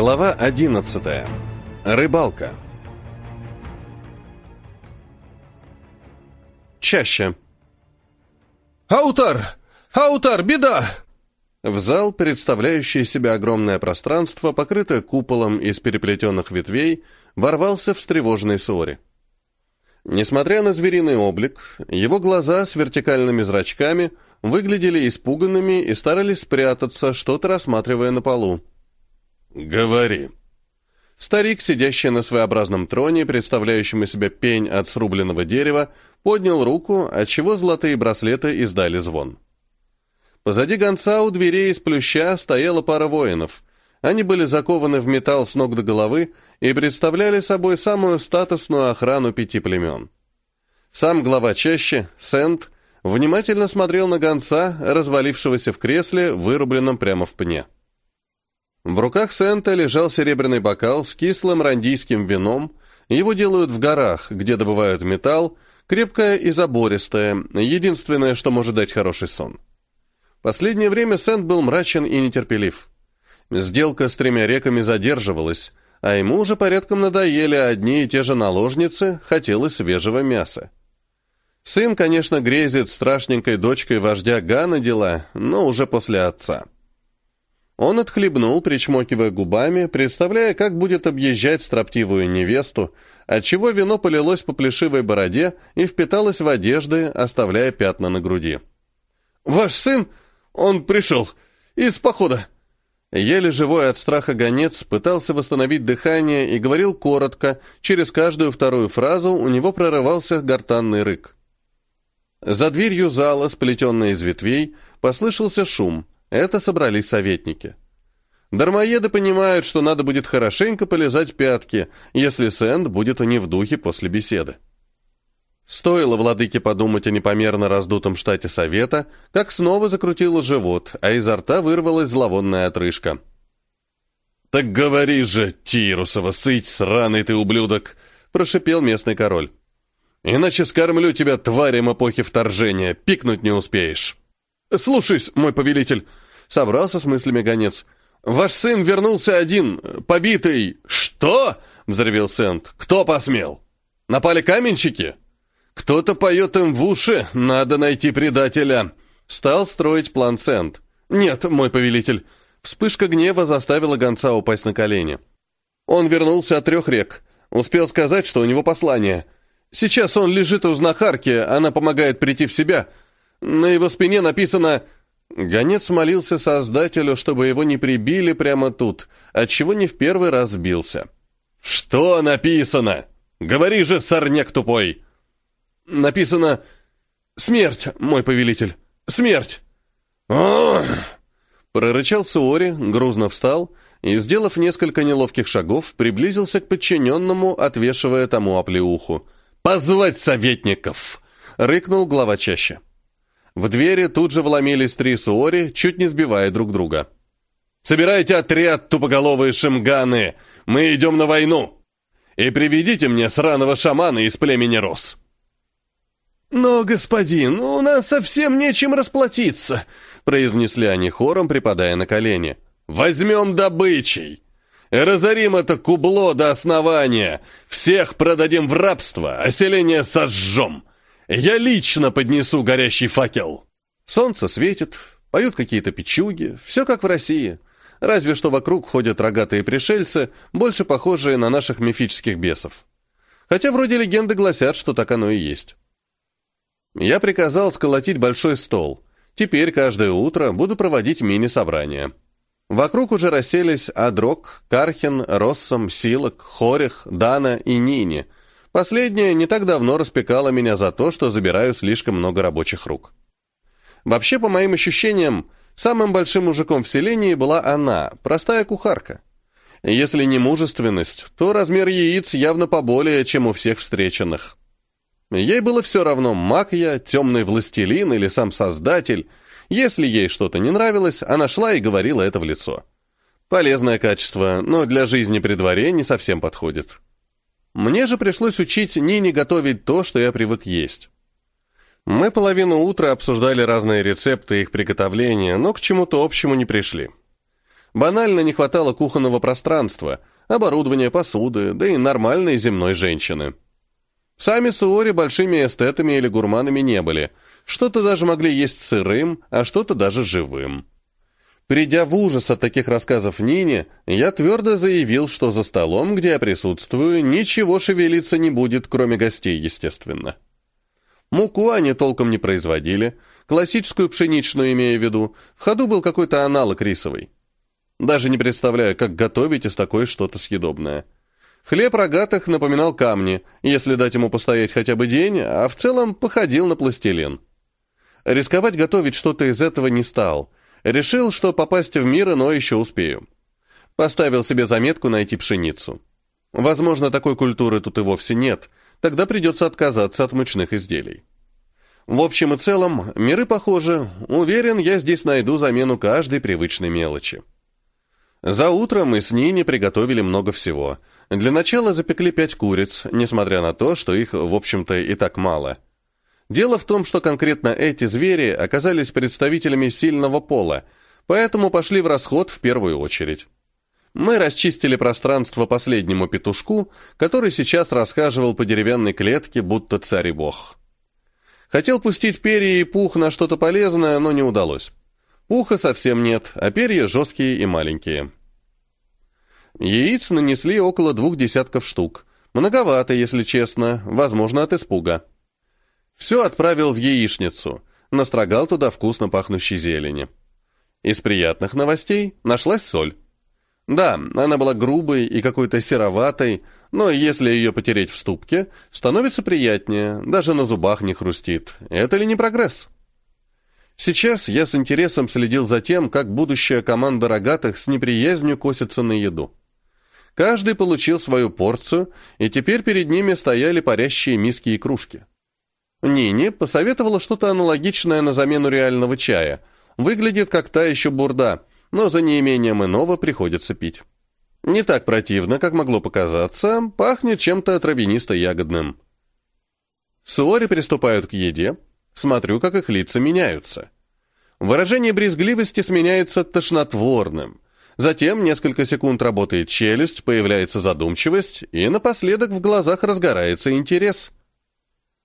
Глава 11. Рыбалка. Чаще. «Аутар! Аутар, беда!» В зал, представляющий себя огромное пространство, покрытое куполом из переплетенных ветвей, ворвался встревоженный Сори. Несмотря на звериный облик, его глаза с вертикальными зрачками выглядели испуганными и старались спрятаться, что-то рассматривая на полу. «Говори». Старик, сидящий на своеобразном троне, представляющем из себя пень от срубленного дерева, поднял руку, отчего золотые браслеты издали звон. Позади гонца у дверей из плюща стояла пара воинов. Они были закованы в металл с ног до головы и представляли собой самую статусную охрану пяти племен. Сам глава чаще, Сент, внимательно смотрел на гонца, развалившегося в кресле, вырубленном прямо в пне. В руках Сента лежал серебряный бокал с кислым рандийским вином. Его делают в горах, где добывают металл, крепкое и забористое, единственное, что может дать хороший сон. Последнее время Сент был мрачен и нетерпелив. Сделка с тремя реками задерживалась, а ему уже порядком надоели одни и те же наложницы, хотелось свежего мяса. Сын, конечно, грезит страшненькой дочкой вождя Гана дела, но уже после отца. Он отхлебнул, причмокивая губами, представляя, как будет объезжать строптивую невесту, отчего вино полилось по плешивой бороде и впиталось в одежды, оставляя пятна на груди. «Ваш сын, он пришел. Из похода». Еле живой от страха гонец пытался восстановить дыхание и говорил коротко, через каждую вторую фразу у него прорывался гортанный рык. За дверью зала, сплетенной из ветвей, послышался шум — это собрались советники. Дармоеды понимают, что надо будет хорошенько полезать пятки, если Сэнд будет не в духе после беседы. Стоило владыке подумать о непомерно раздутом штате совета, как снова закрутило живот, а изо рта вырвалась зловонная отрыжка. «Так говори же, Тирусова, сыть, сраный ты ублюдок!» — прошипел местный король. «Иначе скормлю тебя тварям эпохи вторжения, пикнуть не успеешь». «Слушаюсь, мой повелитель», — собрался с мыслями гонец. «Ваш сын вернулся один, побитый». «Что?» — взревел Сент. «Кто посмел? Напали каменщики?» «Кто-то поет им в уши, надо найти предателя». Стал строить план Сент. «Нет, мой повелитель». Вспышка гнева заставила гонца упасть на колени. Он вернулся от трех рек. Успел сказать, что у него послание. Сейчас он лежит у знахарки, она помогает прийти в себя — на его спине написано Гонец молился Создателю, чтобы его не прибили прямо тут, отчего не в первый раз сбился. «Что написано? Говори же, сорняк тупой!» «Написано «Смерть, мой повелитель! Смерть!» «Ох!» Прорычал Суори, грузно встал и, сделав несколько неловких шагов, приблизился к подчиненному, отвешивая тому оплеуху. «Позвать советников!» — рыкнул глава чаще. В двери тут же вломились три суори, чуть не сбивая друг друга. «Собирайте отряд, тупоголовые шимганы! Мы идем на войну! И приведите мне сраного шамана из племени Рос!» «Но, господин, у нас совсем нечем расплатиться!» произнесли они хором, припадая на колени. «Возьмем добычей! Разорим это кубло до основания! Всех продадим в рабство, а селение сожжем! Я лично поднесу горящий факел. Солнце светит, поют какие-то печуги, все как в России. Разве что вокруг ходят рогатые пришельцы, больше похожие на наших мифических бесов. Хотя вроде легенды гласят, что так оно и есть. Я приказал сколотить большой стол. Теперь каждое утро буду проводить мини-собрания. Вокруг уже расселись Адрок, Кархин, Россом, Силок, Хорих, Дана и Нини – Последняя не так давно распекала меня за то, что забираю слишком много рабочих рук. Вообще, по моим ощущениям, самым большим мужиком в селении была она, простая кухарка. Если не мужественность, то размер яиц явно поболее, чем у всех встреченных. Ей было все равно, маг я, темный властелин или сам создатель. Если ей что-то не нравилось, она шла и говорила это в лицо. Полезное качество, но для жизни при дворе не совсем подходит. Мне же пришлось учить Нине готовить то, что я привык есть. Мы половину утра обсуждали разные рецепты их приготовления, но к чему-то общему не пришли. Банально не хватало кухонного пространства, оборудования, посуды, да и нормальной земной женщины. Сами суори большими эстетами или гурманами не были. Что-то даже могли есть сырым, а что-то даже живым. Придя в ужас от таких рассказов Нине, я твердо заявил, что за столом, где я присутствую, ничего шевелиться не будет, кроме гостей, естественно. Муку они толком не производили, классическую пшеничную имея в виду, в ходу был какой-то аналог рисовый. Даже не представляю, как готовить из такой что-то съедобное. Хлеб рогатых напоминал камни, если дать ему постоять хотя бы день, а в целом походил на пластилин. Рисковать готовить что-то из этого не стал. Решил, что попасть в мир, но еще успею. Поставил себе заметку найти пшеницу. Возможно, такой культуры тут и вовсе нет, тогда придется отказаться от мучных изделий. В общем и целом, миры похожи. Уверен, я здесь найду замену каждой привычной мелочи. За утро мы с Нини приготовили много всего. Для начала запекли пять куриц, несмотря на то, что их, в общем-то, и так мало. Дело в том, что конкретно эти звери оказались представителями сильного пола, поэтому пошли в расход в первую очередь. Мы расчистили пространство последнему петушку, который сейчас расхаживал по деревянной клетке, будто царь и бог. Хотел пустить перья и пух на что-то полезное, но не удалось. Пуха совсем нет, а перья жесткие и маленькие. Яиц нанесли около двух десятков штук. Многовато, если честно, возможно, от испуга. Все отправил в яичницу, настрогал туда вкусно пахнущей зелени. Из приятных новостей нашлась соль. Да, она была грубой и какой-то сероватой, но если ее потереть в ступке, становится приятнее, даже на зубах не хрустит. Это ли не прогресс? Сейчас я с интересом следил за тем, как будущая команда рогатых с неприязнью косится на еду. Каждый получил свою порцию, и теперь перед ними стояли парящие миски и кружки. Нини посоветовала что-то аналогичное на замену реального чая. Выглядит как та еще бурда, но за неимением иного приходится пить. Не так противно, как могло показаться, пахнет чем-то травянисто-ягодным. Суори приступают к еде, Смотрю, как их лица меняются. Выражение брезгливости сменяется тошнотворным. Затем несколько секунд работает челюсть, появляется задумчивость, и напоследок в глазах разгорается интерес.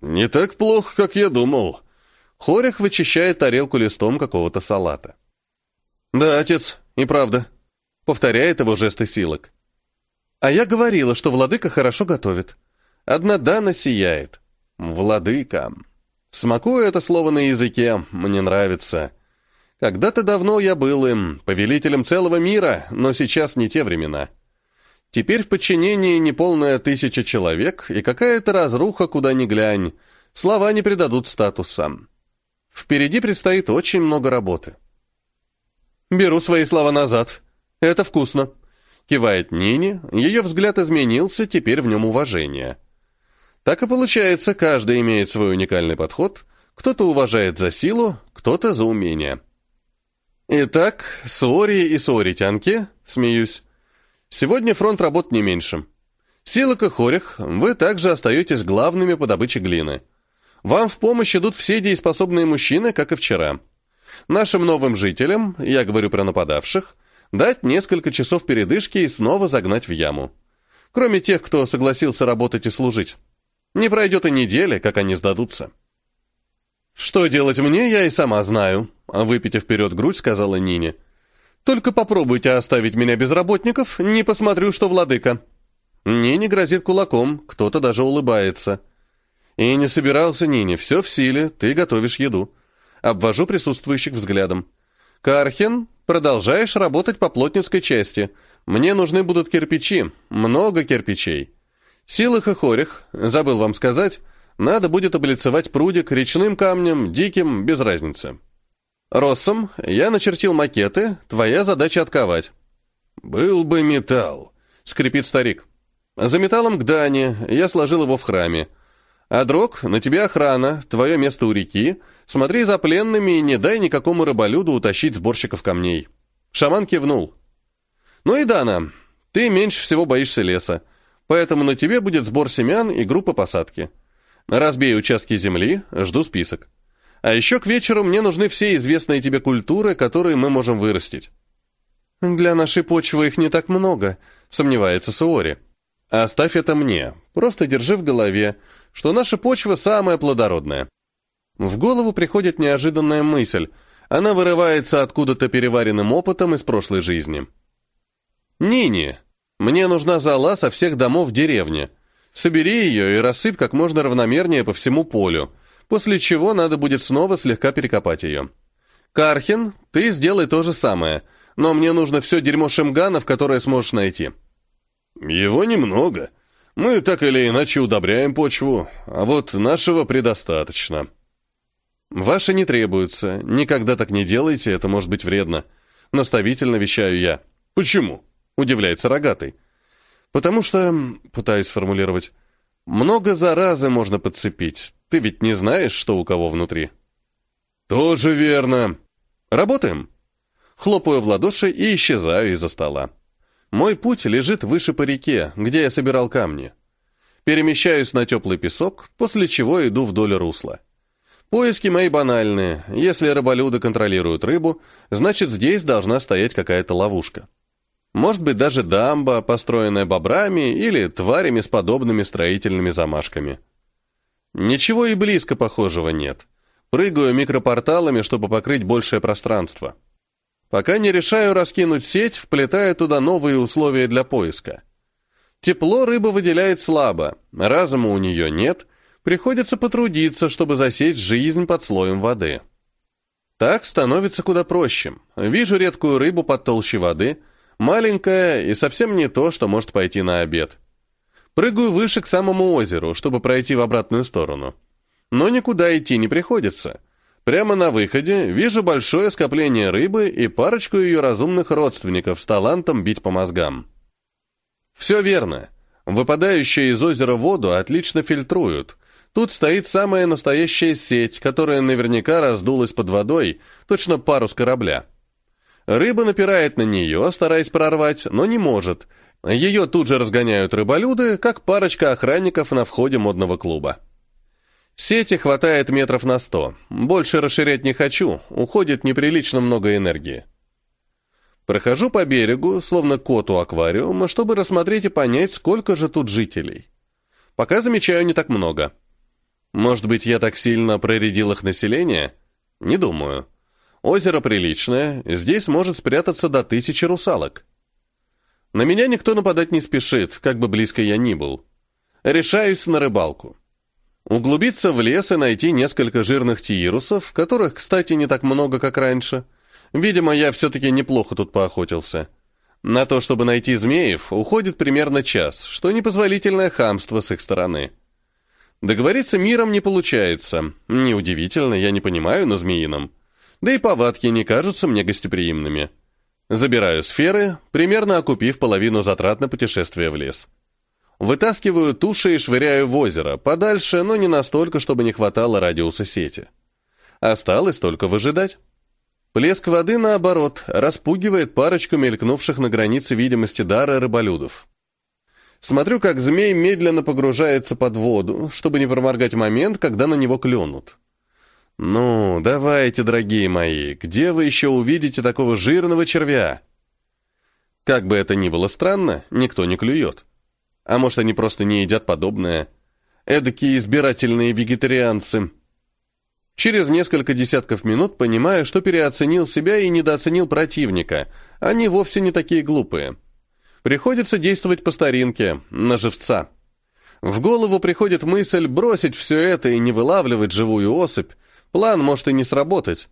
«Не так плохо, как я думал». Хорях вычищает тарелку листом какого-то салата. «Да, отец, и правда», — повторяет его жесты силок. «А я говорила, что владыка хорошо готовит. Одна Дана сияет. Владыка...» Смакую это слово на языке, мне нравится. Когда-то давно я был им, повелителем целого мира, но сейчас не те времена. Теперь в подчинении неполная тысяча человек и какая-то разруха, куда ни глянь. Слова не придадут статуса. Впереди предстоит очень много работы. «Беру свои слова назад. Это вкусно», — кивает Нине, ее взгляд изменился, теперь в нем уважение. Так и получается, каждый имеет свой уникальный подход, кто-то уважает за силу, кто-то за умение. Итак, суори и суоритянки, смеюсь. Сегодня фронт работ не меньше. Силок и Хорих, вы также остаетесь главными по добыче глины. Вам в помощь идут все дееспособные мужчины, как и вчера. Нашим новым жителям, я говорю про нападавших, дать несколько часов передышки и снова загнать в яму. Кроме тех, кто согласился работать и служить. Не пройдет и недели, как они сдадутся. «Что делать мне, я и сама знаю», — выпитив вперед грудь, сказала Нине. «Только попробуйте оставить меня без работников, не посмотрю, что владыка». Нине грозит кулаком, кто-то даже улыбается. «И не собирался, Нине, все в силе, ты готовишь еду». Обвожу присутствующих взглядом. «Кархин, продолжаешь работать по плотницкой части. Мне нужны будут кирпичи, много кирпичей. Силах и хорих, забыл вам сказать, надо будет облицевать прудик речным камнем, диким, без разницы. Россом я начертил макеты, твоя задача отковать. «Был бы металл», — скрипит старик. «За металлом к Дане, я сложил его в храме. А, Дрог, на тебе охрана, твое место у реки. Смотри за пленными и не дай никакому рыболюду утащить сборщиков камней». Шаман кивнул. «Ну и Дана, ты меньше всего боишься леса. Поэтому на тебе будет сбор семян и группа посадки. Разбей участки земли, жду список. А еще к вечеру мне нужны все известные тебе культуры, которые мы можем вырастить. «Для нашей почвы их не так много», — сомневается Суори. «Оставь это мне. Просто держи в голове, что наша почва самая плодородная». В голову приходит неожиданная мысль. Она вырывается откуда-то переваренным опытом из прошлой жизни. «Нини, мне нужна зола со всех домов деревни. Собери ее и рассыпь как можно равномернее по всему полю, после чего надо будет снова слегка перекопать ее. Кархин, ты сделай то же самое, но мне нужно все дерьмо шемганов, которое сможешь найти». «Его немного. Мы так или иначе удобряем почву, а вот нашего предостаточно». «Ваше не требуется. Никогда так не делайте, это может быть вредно. Наставительно вещаю я». «Почему?» — удивляется рогатый. «Потому что...» — пытаюсь сформулировать. «Много заразы можно подцепить. Ты ведь не знаешь, что у кого внутри». «Тоже верно». «Работаем?» Хлопаю в ладоши и исчезаю из-за стола. Мой путь лежит выше по реке, где я собирал камни. Перемещаюсь на теплый песок, после чего иду вдоль русла. Поиски мои банальные. Если рыболюды контролируют рыбу, значит здесь должна стоять какая-то ловушка. Может быть даже дамба, построенная бобрами или тварями с подобными строительными замашками. Ничего и близко похожего нет. Прыгаю микропорталами, чтобы покрыть большее пространство. Пока не решаю раскинуть сеть, вплетая туда новые условия для поиска. Тепло рыба выделяет слабо, разума у нее нет, Приходится потрудиться, чтобы засечь жизнь под слоем воды. Так становится куда проще. Вижу редкую рыбу под толщей воды, маленькая и совсем не то, что может пойти на обед. Прыгаю выше к самому озеру, чтобы пройти в обратную сторону. Но никуда идти не приходится. Прямо на выходе вижу большое скопление рыбы и парочку ее разумных родственников с талантом бить по мозгам. Все верно. Выпадающие из озера воду отлично фильтруют, Тут стоит самая настоящая сеть, которая наверняка раздулась под водой, точно парус корабля. Рыба напирает на нее, стараясь прорвать, но не может. Ее тут же разгоняют рыболюды, как парочка охранников на входе модного клуба. Сети хватает метров на сто. Больше расширять не хочу, уходит неприлично много энергии. Прохожу по берегу, словно кот у аквариума, чтобы рассмотреть и понять, сколько же тут жителей. Пока замечаю не так много. Может быть, я так сильно проредил их население? Не думаю. Озеро приличное, здесь может спрятаться до тысячи русалок. На меня никто нападать не спешит, как бы близко я ни был. Решаюсь на рыбалку. Углубиться в лес и найти несколько жирных тиирусов, которых, кстати, не так много, как раньше. Видимо, я все-таки неплохо тут поохотился. На то, чтобы найти змеев, уходит примерно час, что непозволительное хамство с их стороны. Договориться миром не получается. Неудивительно, я не понимаю на змеином. Да и повадки не кажутся мне гостеприимными. Забираю сферы, примерно окупив половину затрат на путешествие в лес. Вытаскиваю туши и швыряю в озеро, подальше, но не настолько, чтобы не хватало радиуса сети. Осталось только выжидать. Плеск воды, наоборот, распугивает парочку мелькнувших на границе видимости дара рыболюдов. Смотрю, как змей медленно погружается под воду, чтобы не проморгать момент, когда на него клюнут. «Ну, давайте, дорогие мои, где вы еще увидите такого жирного червя?» Как бы это ни было странно, никто не клюет. А может, они просто не едят подобное. Эдакие избирательные вегетарианцы. Через несколько десятков минут понимаю, что переоценил себя и недооценил противника. Они вовсе не такие глупые. Приходится действовать по старинке, на живца. В голову приходит мысль бросить все это и не вылавливать живую особь. План может и не сработать.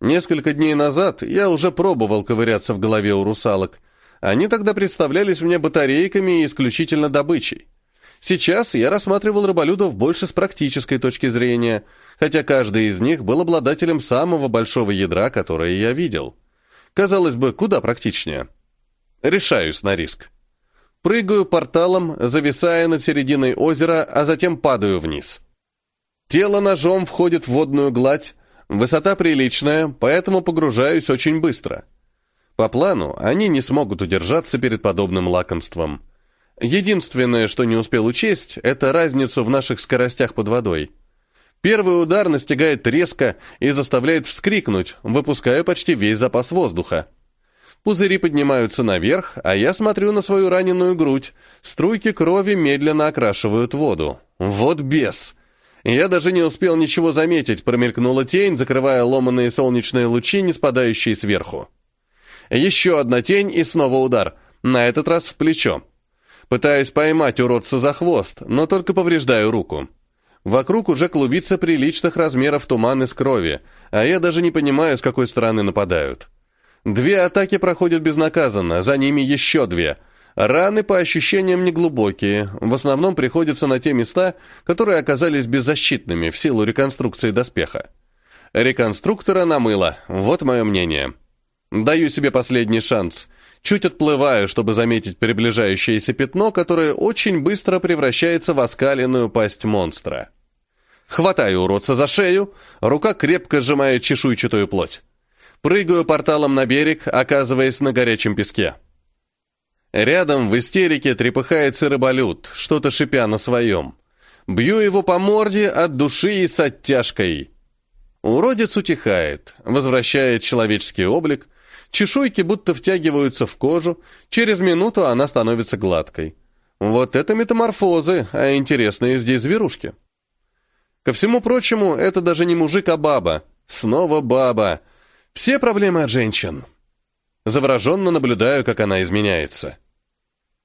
Несколько дней назад я уже пробовал ковыряться в голове у русалок. Они тогда представлялись мне батарейками и исключительно добычей. Сейчас я рассматривал рыболюдов больше с практической точки зрения, хотя каждый из них был обладателем самого большого ядра, которое я видел. Казалось бы, куда практичнее. Решаюсь на риск. Прыгаю порталом, зависая над серединой озера, а затем падаю вниз. Тело ножом входит в водную гладь, высота приличная, поэтому погружаюсь очень быстро. По плану, они не смогут удержаться перед подобным лакомством. Единственное, что не успел учесть, это разницу в наших скоростях под водой. Первый удар настигает резко и заставляет вскрикнуть, выпуская почти весь запас воздуха. Пузыри поднимаются наверх, а я смотрю на свою раненую грудь. Струйки крови медленно окрашивают воду. Вот бес! Я даже не успел ничего заметить, промелькнула тень, закрывая ломаные солнечные лучи, не спадающие сверху. Еще одна тень и снова удар, на этот раз в плечо. Пытаюсь поймать уродца за хвост, но только повреждаю руку. Вокруг уже клубится приличных размеров туман из крови, а я даже не понимаю, с какой стороны нападают. Две атаки проходят безнаказанно, за ними еще две. Раны, по ощущениям, неглубокие, в основном приходятся на те места, которые оказались беззащитными в силу реконструкции доспеха. Реконструктора намыло, вот мое мнение. Даю себе последний шанс. Чуть отплываю, чтобы заметить приближающееся пятно, которое очень быстро превращается в оскаленную пасть монстра. Хватаю уродца за шею, рука крепко сжимает чешуйчатую плоть. Прыгаю порталом на берег, оказываясь на горячем песке. Рядом в истерике трепыхается рыболют, что-то шипя на своем. Бью его по морде от души и с оттяжкой. Уродец утихает, возвращает человеческий облик, чешуйки будто втягиваются в кожу, через минуту она становится гладкой. Вот это метаморфозы, а интересные здесь зверушки. Ко всему прочему, это даже не мужик, а баба. Снова баба. Все проблемы от женщин. Завороженно наблюдаю, как она изменяется.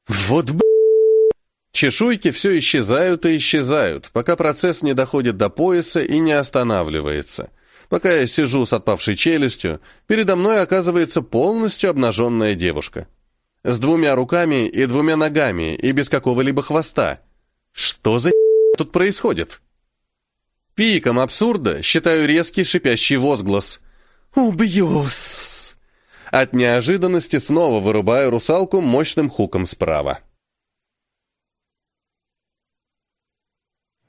Вот б... Чешуйки все исчезают и исчезают, пока процесс не доходит до пояса и не останавливается. Пока я сижу с отпавшей челюстью, передо мной оказывается полностью обнаженная девушка. С двумя руками и двумя ногами, и без какого-либо хвоста. Что за тут происходит? Пиком абсурда считаю резкий шипящий возглас. «Убьюсь!» От неожиданности снова вырубаю русалку мощным хуком справа.